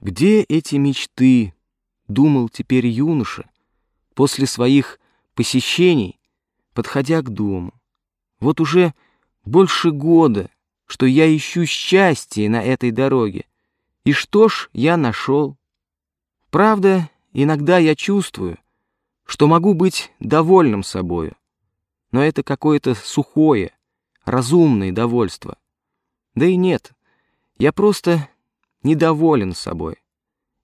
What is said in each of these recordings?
Где эти мечты, думал теперь юноша, после своих посещений, подходя к дому. Вот уже больше года, что я ищу счастье на этой дороге. И что ж я нашел? Правда, иногда я чувствую, что могу быть довольным собою, но это какое-то сухое, разумное довольство. Да и нет, я просто недоволен собой.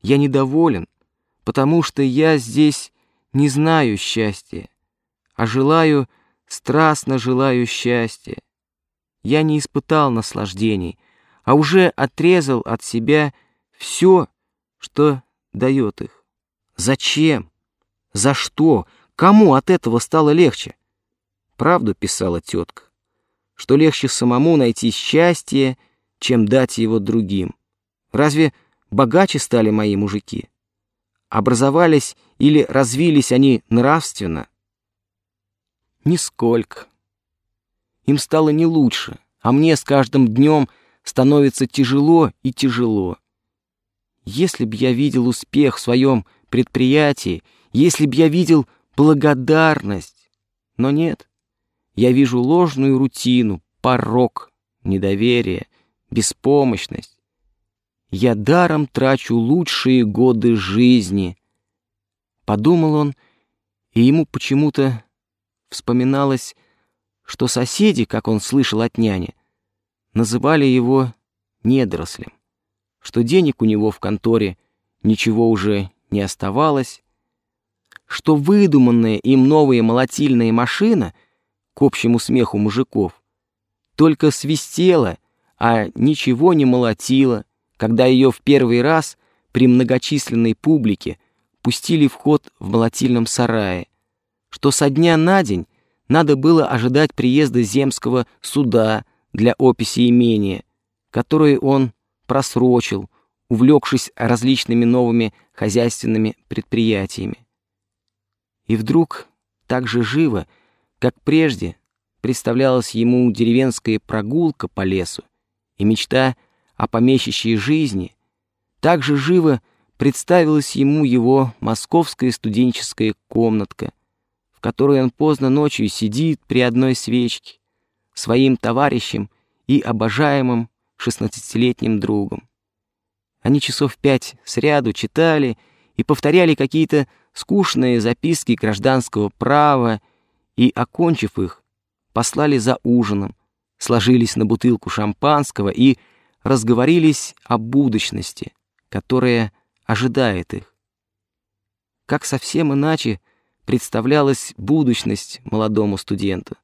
Я недоволен, потому что я здесь не знаю счастья, а желаю, страстно желаю счастья. Я не испытал наслаждений, а уже отрезал от себя все, что дает их. Зачем? За что? Кому от этого стало легче? Правду писала тетка, что легче самому найти счастье, чем дать его другим. Разве богаче стали мои мужики? Образовались или развились они нравственно? Нисколько. Им стало не лучше, а мне с каждым днем становится тяжело и тяжело. Если б я видел успех в своем предприятии, если б я видел благодарность, но нет. Я вижу ложную рутину, порог, недоверие, беспомощность я даром трачу лучшие годы жизни. Подумал он, и ему почему-то вспоминалось, что соседи, как он слышал от няни, называли его недорослем, что денег у него в конторе ничего уже не оставалось, что выдуманная им новая молотильная машина, к общему смеху мужиков, только свистела, а ничего не молотила, когда ее в первый раз при многочисленной публике пустили в ход в молотильном сарае, что со дня на день надо было ожидать приезда земского суда для описи имения, которое он просрочил, увлекшись различными новыми хозяйственными предприятиями. И вдруг, так же живо, как прежде, представлялась ему деревенская прогулка по лесу и мечта о помещичьей жизни, так же живо представилась ему его московская студенческая комнатка, в которой он поздно ночью сидит при одной свечке, своим товарищем и обожаемым шестнадцатилетним другом. Они часов пять сряду читали и повторяли какие-то скучные записки гражданского права и, окончив их, послали за ужином, сложились на бутылку шампанского и, разговорились о будущности, которая ожидает их. Как совсем иначе представлялась будущность молодому студенту.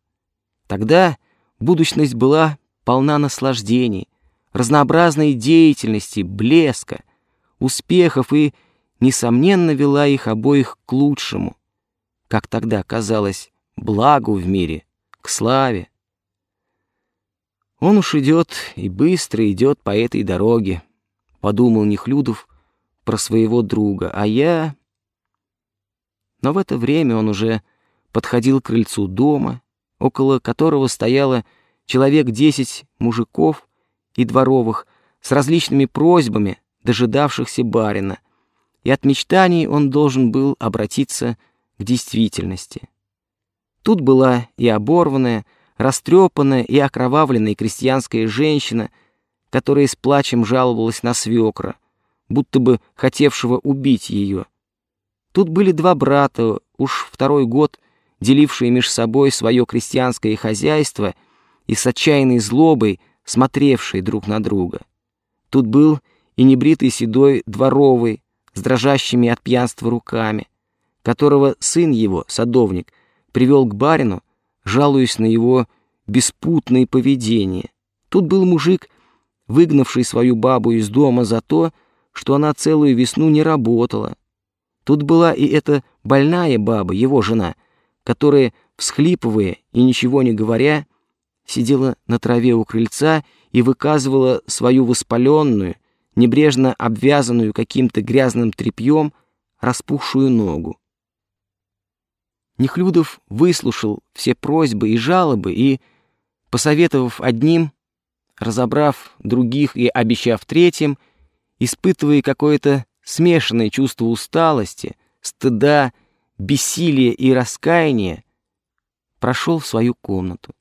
Тогда будущность была полна наслаждений, разнообразной деятельности, блеска, успехов и, несомненно, вела их обоих к лучшему, как тогда казалось, благу в мире, к славе, он уж идет и быстро идет по этой дороге, подумал Нехлюдов про своего друга, а я... Но в это время он уже подходил к крыльцу дома, около которого стояло человек десять мужиков и дворовых с различными просьбами, дожидавшихся барина, и от мечтаний он должен был обратиться к действительности. Тут была и оборванная, растрепанная и окровавленная крестьянская женщина, которая с плачем жаловалась на свекра, будто бы хотевшего убить ее. Тут были два брата, уж второй год делившие меж собой свое крестьянское хозяйство и с отчаянной злобой смотревшие друг на друга. Тут был и небритый седой дворовый с дрожащими от пьянства руками, которого сын его, садовник, привел к барину, жалуясь на его беспутное поведение. Тут был мужик, выгнавший свою бабу из дома за то, что она целую весну не работала. Тут была и эта больная баба, его жена, которая, всхлипывая и ничего не говоря, сидела на траве у крыльца и выказывала свою воспаленную, небрежно обвязанную каким-то грязным тряпьем, распухшую ногу. Нехлюдов выслушал все просьбы и жалобы и, посоветовав одним, разобрав других и обещав третьим, испытывая какое-то смешанное чувство усталости, стыда, бессилия и раскаяния, прошел в свою комнату.